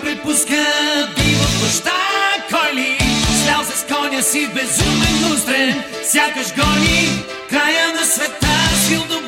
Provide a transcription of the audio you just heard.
Той препуска диво нощта, кой? Слял се с коня си безумен устрен, сякаш гони края на света, сил до